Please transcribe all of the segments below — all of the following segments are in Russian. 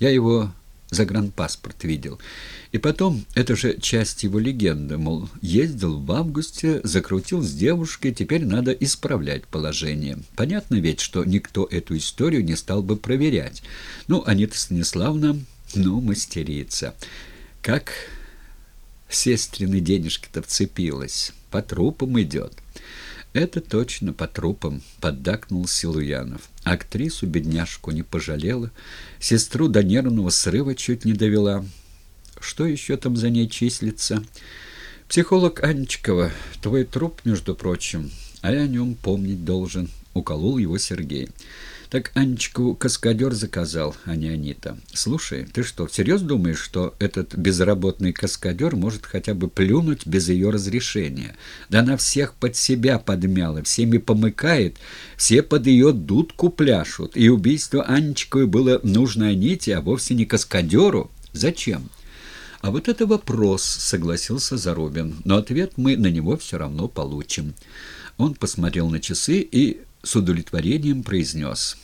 Я его загранпаспорт видел. И потом, это же часть его легенды, мол, ездил в августе, закрутил с девушкой, теперь надо исправлять положение. Понятно ведь, что никто эту историю не стал бы проверять. Ну, Анита Станиславна, ну, мастерица. Как сестрины денежки-то вцепилась, по трупам идет. «Это точно по трупам», — поддакнул Силуянов. Актрису бедняжку не пожалела, сестру до нервного срыва чуть не довела. Что еще там за ней числится? Психолог Анечкова, твой труп, между прочим, а я о нем помнить должен, уколол его Сергей. Так Анечку каскадер заказал, а не Анита. Слушай, ты что, всерьез думаешь, что этот безработный каскадер может хотя бы плюнуть без ее разрешения? Да она всех под себя подмяла, всеми помыкает, все под ее дудку пляшут. И убийство Анечковой было нужно Аните, а вовсе не каскадеру. Зачем? А вот это вопрос, согласился Заробин, но ответ мы на него все равно получим. Он посмотрел на часы и с удовлетворением произнес.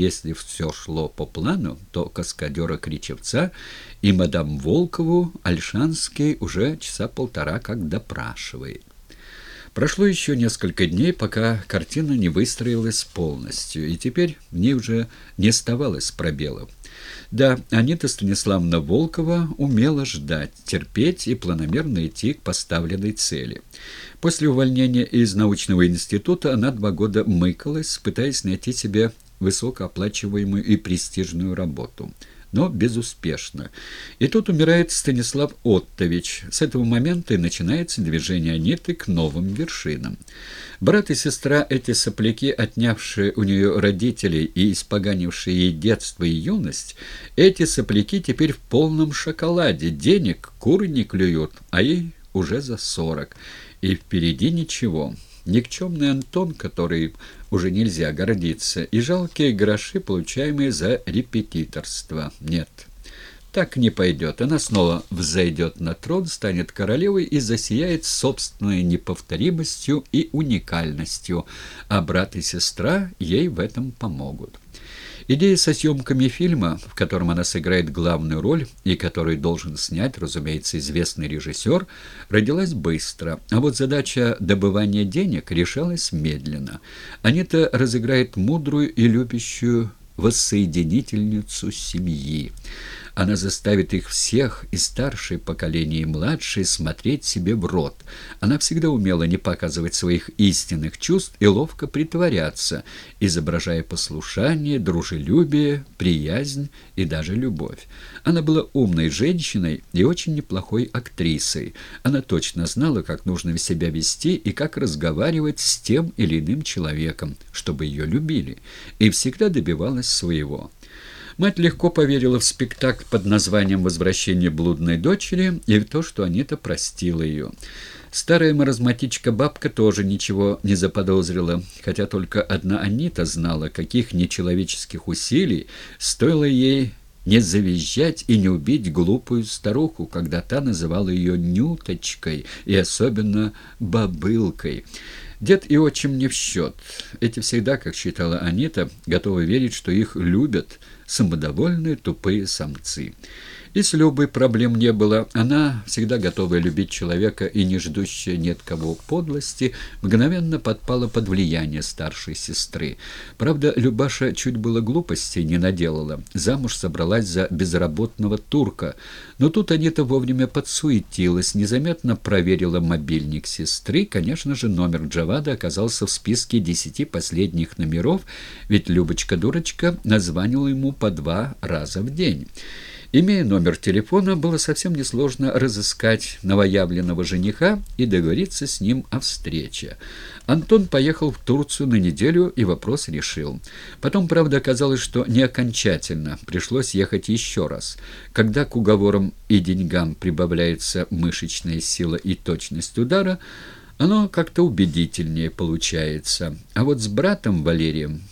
Если все шло по плану, то каскадера Кричевца и мадам Волкову Альшанский уже часа полтора как допрашивает. Прошло еще несколько дней, пока картина не выстроилась полностью, и теперь в ней уже не оставалось пробелов. Да, Анита Станиславна Волкова умела ждать, терпеть и планомерно идти к поставленной цели. После увольнения из научного института она два года мыкалась, пытаясь найти себе высокооплачиваемую и престижную работу но безуспешно. И тут умирает Станислав Оттович. С этого момента и начинается движение Аниты к новым вершинам. Брат и сестра, эти сопляки, отнявшие у нее родителей и испоганившие ей детство и юность, эти сопляки теперь в полном шоколаде, денег куры не клюют, а ей уже за сорок, и впереди ничего». Никчемный Антон, который уже нельзя гордиться, и жалкие гроши, получаемые за репетиторство. Нет, так не пойдет. Она снова взойдет на трон, станет королевой и засияет собственной неповторимостью и уникальностью, а брат и сестра ей в этом помогут. Идея со съемками фильма, в котором она сыграет главную роль и который должен снять, разумеется, известный режиссер, родилась быстро, а вот задача добывания денег решалась медленно. Анита разыграет мудрую и любящую воссоединительницу семьи. Она заставит их всех, и старшее поколение, и младшее, смотреть себе в рот. Она всегда умела не показывать своих истинных чувств и ловко притворяться, изображая послушание, дружелюбие, приязнь и даже любовь. Она была умной женщиной и очень неплохой актрисой. Она точно знала, как нужно себя вести и как разговаривать с тем или иным человеком, чтобы ее любили, и всегда добивалась своего. Мать легко поверила в спектакль под названием «Возвращение блудной дочери» и в то, что Анита простила ее. Старая маразматичка-бабка тоже ничего не заподозрила, хотя только одна Анита знала, каких нечеловеческих усилий стоило ей не завизжать и не убить глупую старуху, когда та называла ее «нюточкой» и особенно «бабылкой». Дед и отчим не в счет. Эти всегда, как считала Анита, готовы верить, что их любят самодовольные тупые самцы. И с Любой проблем не было. Она, всегда готовая любить человека и не ждущая нет кого подлости, мгновенно подпала под влияние старшей сестры. Правда, Любаша чуть было глупостей не наделала. Замуж собралась за безработного турка. Но тут Анита вовремя подсуетилась, незаметно проверила мобильник сестры. Конечно же, номер Джавада оказался в списке десяти последних номеров, ведь Любочка-дурочка названила ему по два раза в день. Имея номер телефона, было совсем несложно разыскать новоявленного жениха и договориться с ним о встрече. Антон поехал в Турцию на неделю и вопрос решил. Потом, правда, оказалось, что не окончательно, пришлось ехать еще раз. Когда к уговорам и деньгам прибавляется мышечная сила и точность удара, оно как-то убедительнее получается. А вот с братом Валерием